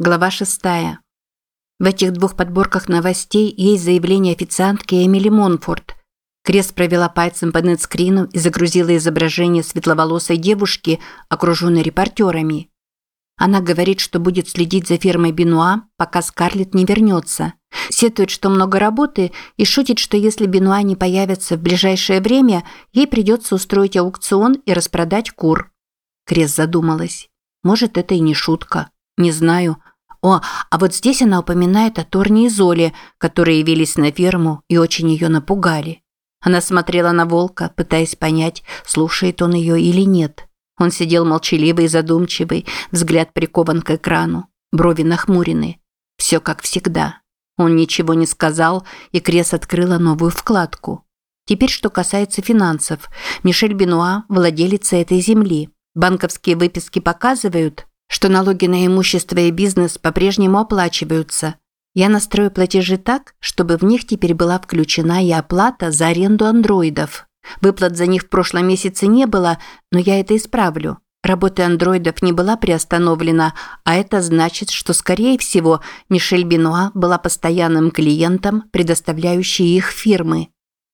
Глава 6. В этих двух подборках новостей есть заявление официантки Эмили Монфорд. Крест провела пальцем по нетскрину и загрузила изображение светловолосой девушки, окруженной репортерами. Она говорит, что будет следить за фермой Бенуа, пока Скарлетт не вернется. Сетует, что много работы, и шутит, что если Бенуа не появится в ближайшее время, ей придется устроить аукцион и распродать кур. Крест задумалась. Может, это и не шутка. Не знаю. О, а вот здесь она упоминает о Торне и Золе, которые явились на ферму и очень ее напугали. Она смотрела на волка, пытаясь понять, слушает он ее или нет. Он сидел молчаливый и задумчивый, взгляд прикован к экрану, брови нахмурены. Все как всегда. Он ничего не сказал, и Крес открыла новую вкладку. Теперь, что касается финансов. Мишель Бенуа – владелица этой земли. Банковские выписки показывают, что налоги на имущество и бизнес по-прежнему оплачиваются. Я настрою платежи так, чтобы в них теперь была включена и оплата за аренду андроидов. Выплат за них в прошлом месяце не было, но я это исправлю. Работа андроидов не была приостановлена, а это значит, что, скорее всего, Мишель Бенуа была постоянным клиентом, предоставляющей их фирмы.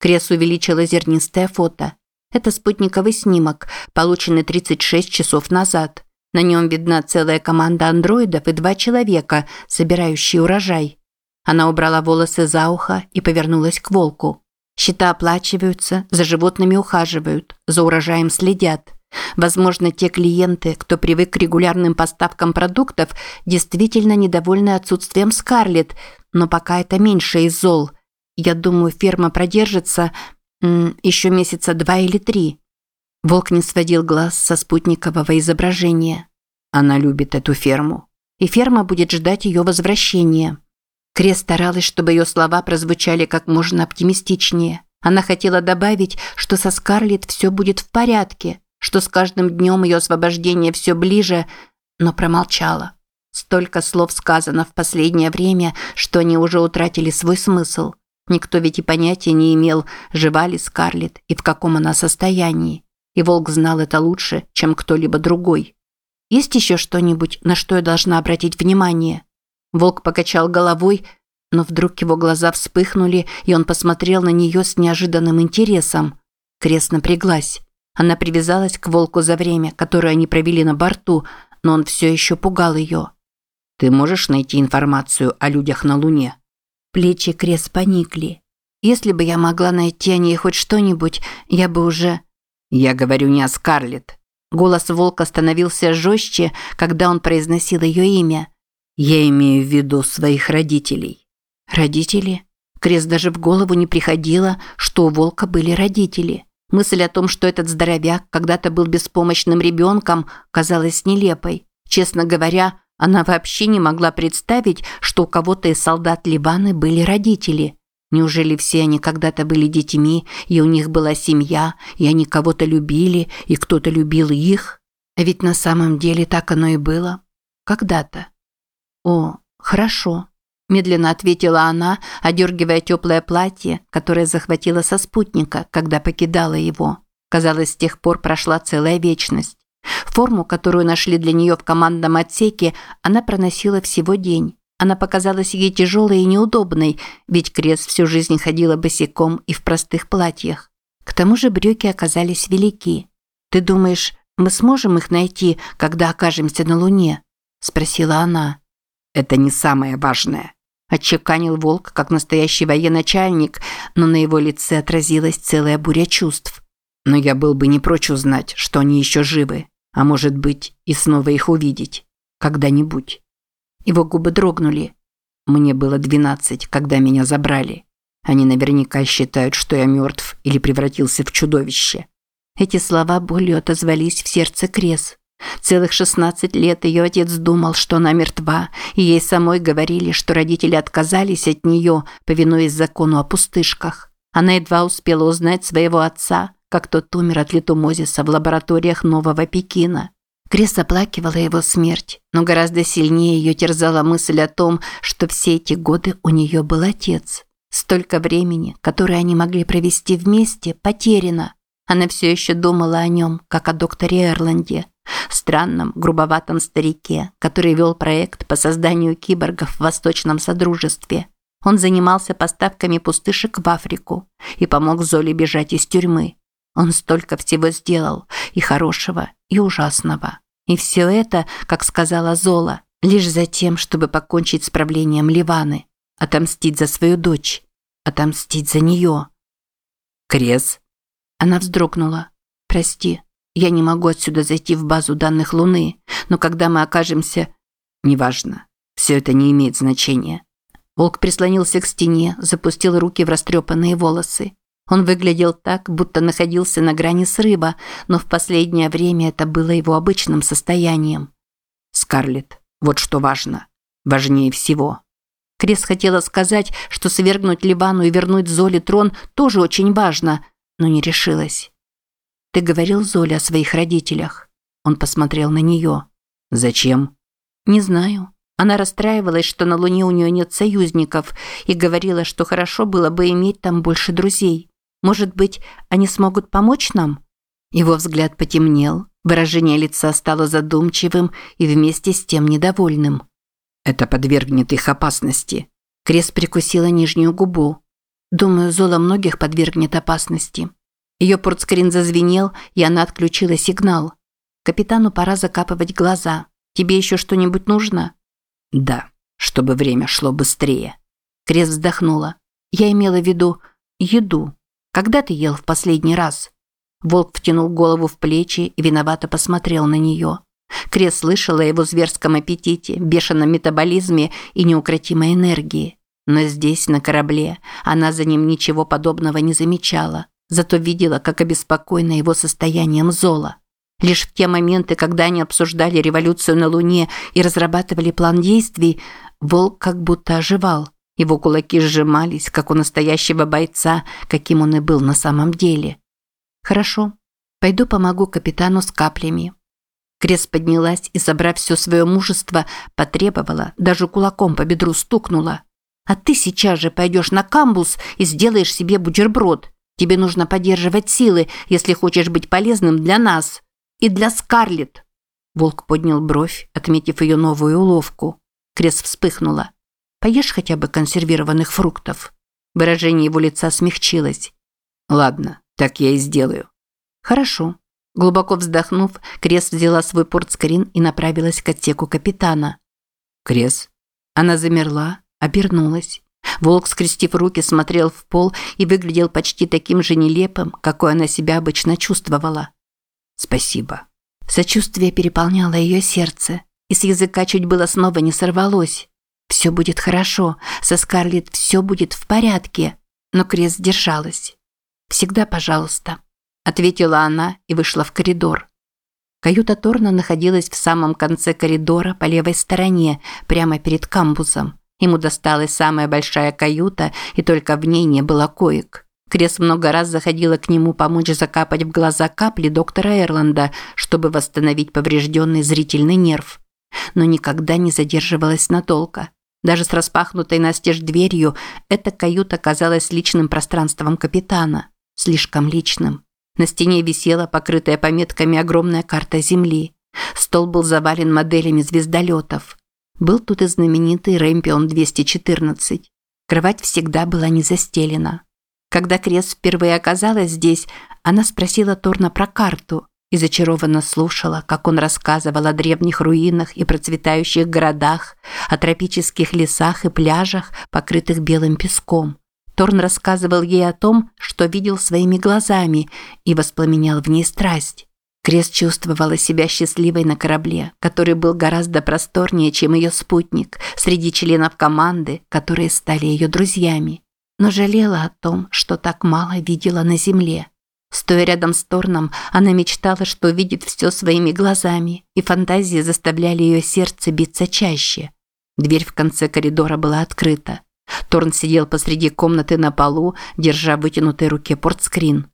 Крес увеличила зернистое фото. Это спутниковый снимок, полученный 36 часов назад. На нем видна целая команда андроидов и два человека, собирающие урожай. Она убрала волосы за ухо и повернулась к волку. Счета оплачиваются, за животными ухаживают, за урожаем следят. Возможно, те клиенты, кто привык к регулярным поставкам продуктов, действительно недовольны отсутствием Скарлетт, но пока это меньше из зол. Я думаю, ферма продержится м, еще месяца два или три. Волк не сводил глаз со спутникового изображения. Она любит эту ферму. И ферма будет ждать ее возвращения. Крес старалась, чтобы ее слова прозвучали как можно оптимистичнее. Она хотела добавить, что со Скарлетт все будет в порядке, что с каждым днем ее освобождение все ближе, но промолчала. Столько слов сказано в последнее время, что они уже утратили свой смысл. Никто ведь и понятия не имел, жива ли Скарлетт и в каком она состоянии и Волк знал это лучше, чем кто-либо другой. «Есть еще что-нибудь, на что я должна обратить внимание?» Волк покачал головой, но вдруг его глаза вспыхнули, и он посмотрел на нее с неожиданным интересом. Крест напряглась. Она привязалась к волку за время, которое они провели на борту, но он все еще пугал ее. «Ты можешь найти информацию о людях на Луне?» Плечи Крест поникли. «Если бы я могла найти о ней хоть что-нибудь, я бы уже...» «Я говорю не о Скарлетт». Голос волка становился жестче, когда он произносил ее имя. «Я имею в виду своих родителей». «Родители?» Крест даже в голову не приходило, что у волка были родители. Мысль о том, что этот здоровяк когда-то был беспомощным ребенком, казалась нелепой. Честно говоря, она вообще не могла представить, что у кого-то из солдат Ливаны были родители. Неужели все они когда-то были детьми, и у них была семья, и они кого-то любили, и кто-то любил их? А ведь на самом деле так оно и было. Когда-то. О, хорошо. Медленно ответила она, одергивая теплое платье, которое захватила со спутника, когда покидала его. Казалось, с тех пор прошла целая вечность. Форму, которую нашли для нее в командном отсеке, она проносила всего день. Она показалась ей тяжелой и неудобной, ведь Крес всю жизнь ходила босиком и в простых платьях. К тому же брюки оказались велики. «Ты думаешь, мы сможем их найти, когда окажемся на Луне?» – спросила она. «Это не самое важное», – отчеканил Волк, как настоящий военачальник, но на его лице отразилась целая буря чувств. «Но я был бы не прочь узнать, что они еще живы, а может быть и снова их увидеть. Когда-нибудь». Его губы дрогнули. Мне было двенадцать, когда меня забрали. Они наверняка считают, что я мертв или превратился в чудовище. Эти слова болью отозвались в сердце Крес. Целых шестнадцать лет ее отец думал, что она мертва, и ей самой говорили, что родители отказались от нее, повинуясь закону о пустышках. Она едва успела узнать своего отца, как тот умер от литумозиса в лабораториях Нового Пекина. Крис оплакивала его смерть, но гораздо сильнее ее терзала мысль о том, что все эти годы у нее был отец. Столько времени, которое они могли провести вместе, потеряно. Она все еще думала о нем, как о докторе Эрланде, странном, грубоватом старике, который вел проект по созданию киборгов в Восточном Содружестве. Он занимался поставками пустышек в Африку и помог Золе бежать из тюрьмы. Он столько всего сделал, и хорошего, и ужасного. И все это, как сказала Зола, лишь за тем, чтобы покончить с правлением Ливаны, отомстить за свою дочь, отомстить за нее. Крес. Она вздрогнула. Прости, я не могу отсюда зайти в базу данных Луны, но когда мы окажемся... Неважно. Все это не имеет значения. Волк прислонился к стене, запустил руки в растрепанные волосы. Он выглядел так, будто находился на грани срыва, но в последнее время это было его обычным состоянием. Скарлетт, вот что важно. Важнее всего. Крес хотела сказать, что свергнуть Ливану и вернуть Золе трон тоже очень важно, но не решилась. «Ты говорил Золе о своих родителях?» Он посмотрел на нее. «Зачем?» «Не знаю. Она расстраивалась, что на Луне у нее нет союзников, и говорила, что хорошо было бы иметь там больше друзей. Может быть, они смогут помочь нам?» Его взгляд потемнел, выражение лица стало задумчивым и вместе с тем недовольным. Это подвергнет их опасности. Крес прикусила нижнюю губу. Думаю, Зола многих подвергнет опасности. Ее портскрин зазвенел, и она отключила сигнал. Капитану пора закапывать глаза. Тебе еще что-нибудь нужно? Да, чтобы время шло быстрее. Крес вздохнула. Я имела в виду еду. Когда ты ел в последний раз? Волк втянул голову в плечи и виновато посмотрел на нее. Крес слышала его зверском аппетите, бешеном метаболизме и неукротимой энергии. Но здесь, на корабле, она за ним ничего подобного не замечала. Зато видела, как обеспокоена его состоянием Зола. Лишь в те моменты, когда они обсуждали революцию на Луне и разрабатывали план действий, Волк как будто оживал. Его кулаки сжимались, как у настоящего бойца, каким он и был на самом деле. «Хорошо, пойду помогу капитану с каплями. Крес поднялась и, собрав все свое мужество, потребовала, даже кулаком по бедру стукнула. «А ты сейчас же пойдешь на камбус и сделаешь себе бутерброд. Тебе нужно поддерживать силы, если хочешь быть полезным для нас. И для Скарлетт». Волк поднял бровь, отметив ее новую уловку. Крес вспыхнула. «Поешь хотя бы консервированных фруктов». Выражение его лица смягчилось. «Ладно, так я и сделаю». «Хорошо», Глубоко вздохнув, Крес взяла свой портскрин и направилась к отсеку капитана. «Крес?» Она замерла, обернулась. Волк, скрестив руки, смотрел в пол и выглядел почти таким же нелепым, какой она себя обычно чувствовала. «Спасибо». Сочувствие переполняло ее сердце, и с языка чуть было снова не сорвалось. «Все будет хорошо, со Скарлетт все будет в порядке». Но Крес держалась. «Всегда пожалуйста» ответила она и вышла в коридор. Каюта Торна находилась в самом конце коридора по левой стороне, прямо перед камбузом. Ему досталась самая большая каюта, и только в ней не было коек. Крес много раз заходила к нему помочь закапать в глаза капли доктора Эрланда, чтобы восстановить поврежденный зрительный нерв. Но никогда не задерживалась надолго. Даже с распахнутой настежь дверью эта каюта казалась личным пространством капитана. Слишком личным. На стене висела покрытая пометками огромная карта Земли. Стол был завален моделями звездолетов. Был тут и знаменитый Рэмпион-214. Кровать всегда была не застелена. Когда Крес впервые оказалась здесь, она спросила Торна про карту и зачарованно слушала, как он рассказывал о древних руинах и процветающих городах, о тропических лесах и пляжах, покрытых белым песком. Торн рассказывал ей о том, что видел своими глазами и воспламенял в ней страсть. Крест чувствовала себя счастливой на корабле, который был гораздо просторнее, чем ее спутник, среди членов команды, которые стали ее друзьями. Но жалела о том, что так мало видела на земле. Стоя рядом с Торном, она мечтала, что видит все своими глазами, и фантазии заставляли ее сердце биться чаще. Дверь в конце коридора была открыта. Торн сидел посреди комнаты на полу, держа в вытянутой руке портскрин.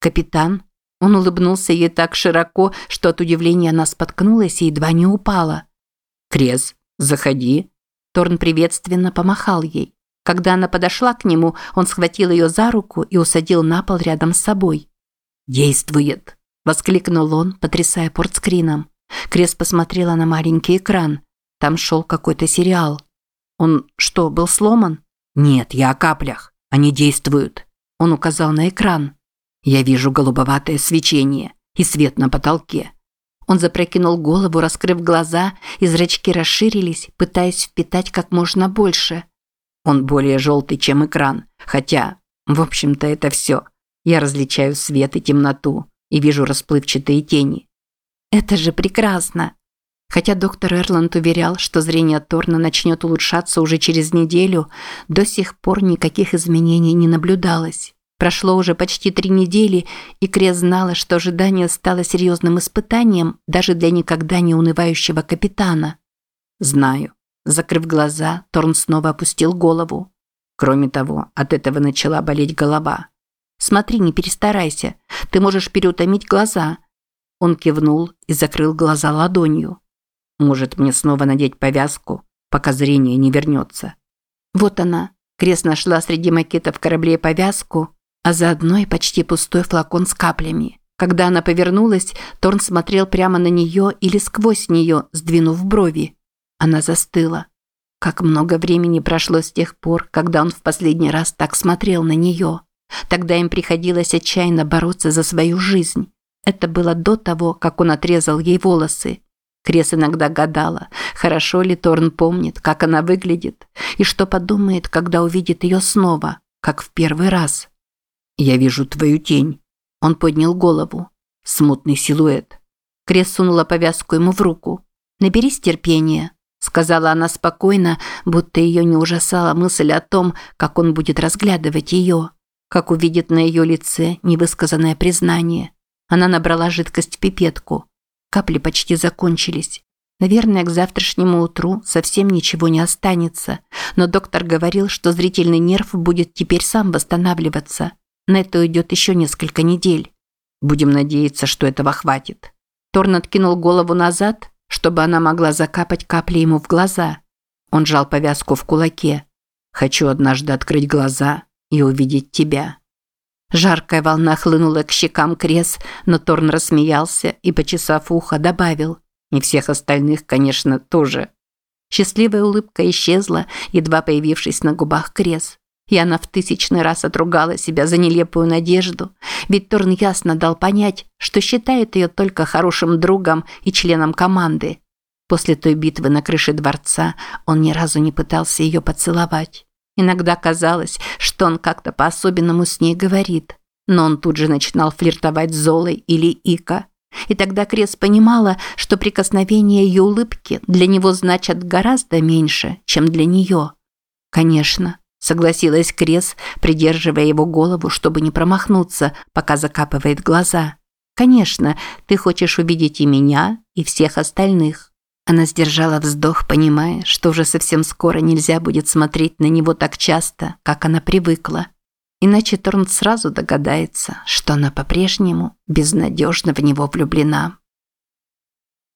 «Капитан?» Он улыбнулся ей так широко, что от удивления она споткнулась и едва не упала. «Крес, заходи». Торн приветственно помахал ей. Когда она подошла к нему, он схватил ее за руку и усадил на пол рядом с собой. «Действует!» – воскликнул он, потрясая портскрином. Крес посмотрела на маленький экран. Там шел какой-то сериал. Он что, был сломан? Нет, я о каплях. Они действуют. Он указал на экран. Я вижу голубоватое свечение и свет на потолке. Он запрокинул голову, раскрыв глаза, и зрачки расширились, пытаясь впитать как можно больше. Он более желтый, чем экран, хотя, в общем-то, это все. Я различаю свет и темноту и вижу расплывчатые тени. Это же прекрасно. Хотя доктор Эрланд уверял, что зрение Торна начнет улучшаться уже через неделю, до сих пор никаких изменений не наблюдалось. Прошло уже почти три недели, и Крес знала, что ожидание стало серьезным испытанием даже для никогда не унывающего капитана. «Знаю». Закрыв глаза, Торн снова опустил голову. Кроме того, от этого начала болеть голова. «Смотри, не перестарайся. Ты можешь переутомить глаза». Он кивнул и закрыл глаза ладонью. «Может, мне снова надеть повязку, пока зрение не вернется?» Вот она. Крес нашла среди макетов кораблей повязку, а заодно и почти пустой флакон с каплями. Когда она повернулась, Торн смотрел прямо на нее или сквозь нее, сдвинув брови. Она застыла. Как много времени прошло с тех пор, когда он в последний раз так смотрел на нее. Тогда им приходилось отчаянно бороться за свою жизнь. Это было до того, как он отрезал ей волосы. Крес иногда гадала, хорошо ли Торн помнит, как она выглядит, и что подумает, когда увидит ее снова, как в первый раз. «Я вижу твою тень». Он поднял голову. Смутный силуэт. Крес сунула повязку ему в руку. «Наберись терпения», – сказала она спокойно, будто ее не ужасала мысль о том, как он будет разглядывать ее, как увидит на ее лице невысказанное признание. Она набрала жидкость в пипетку. Капли почти закончились. Наверное, к завтрашнему утру совсем ничего не останется, но доктор говорил, что зрительный нерв будет теперь сам восстанавливаться. На это уйдет еще несколько недель. Будем надеяться, что этого хватит. Торн откинул голову назад, чтобы она могла закапать капли ему в глаза. Он жал повязку в кулаке. Хочу однажды открыть глаза и увидеть тебя. Жаркая волна хлынула к щекам Крес, но Торн рассмеялся и, почесав ухо, добавил. И всех остальных, конечно, тоже. Счастливая улыбка исчезла, едва появившись на губах Крес. И она в тысячный раз отругала себя за нелепую надежду, ведь Торн ясно дал понять, что считает ее только хорошим другом и членом команды. После той битвы на крыше дворца он ни разу не пытался ее поцеловать. Иногда казалось, что он как-то по-особенному с ней говорит, но он тут же начинал флиртовать с Золой или Ика. И тогда Крес понимала, что прикосновения ее улыбки для него значат гораздо меньше, чем для нее. Конечно, согласилась Крес, придерживая его голову, чтобы не промахнуться, пока закапывает глаза. Конечно, ты хочешь увидеть и меня, и всех остальных. Она сдержала вздох, понимая, что уже совсем скоро нельзя будет смотреть на него так часто, как она привыкла. Иначе Торн сразу догадается, что она по-прежнему безнадежно в него влюблена.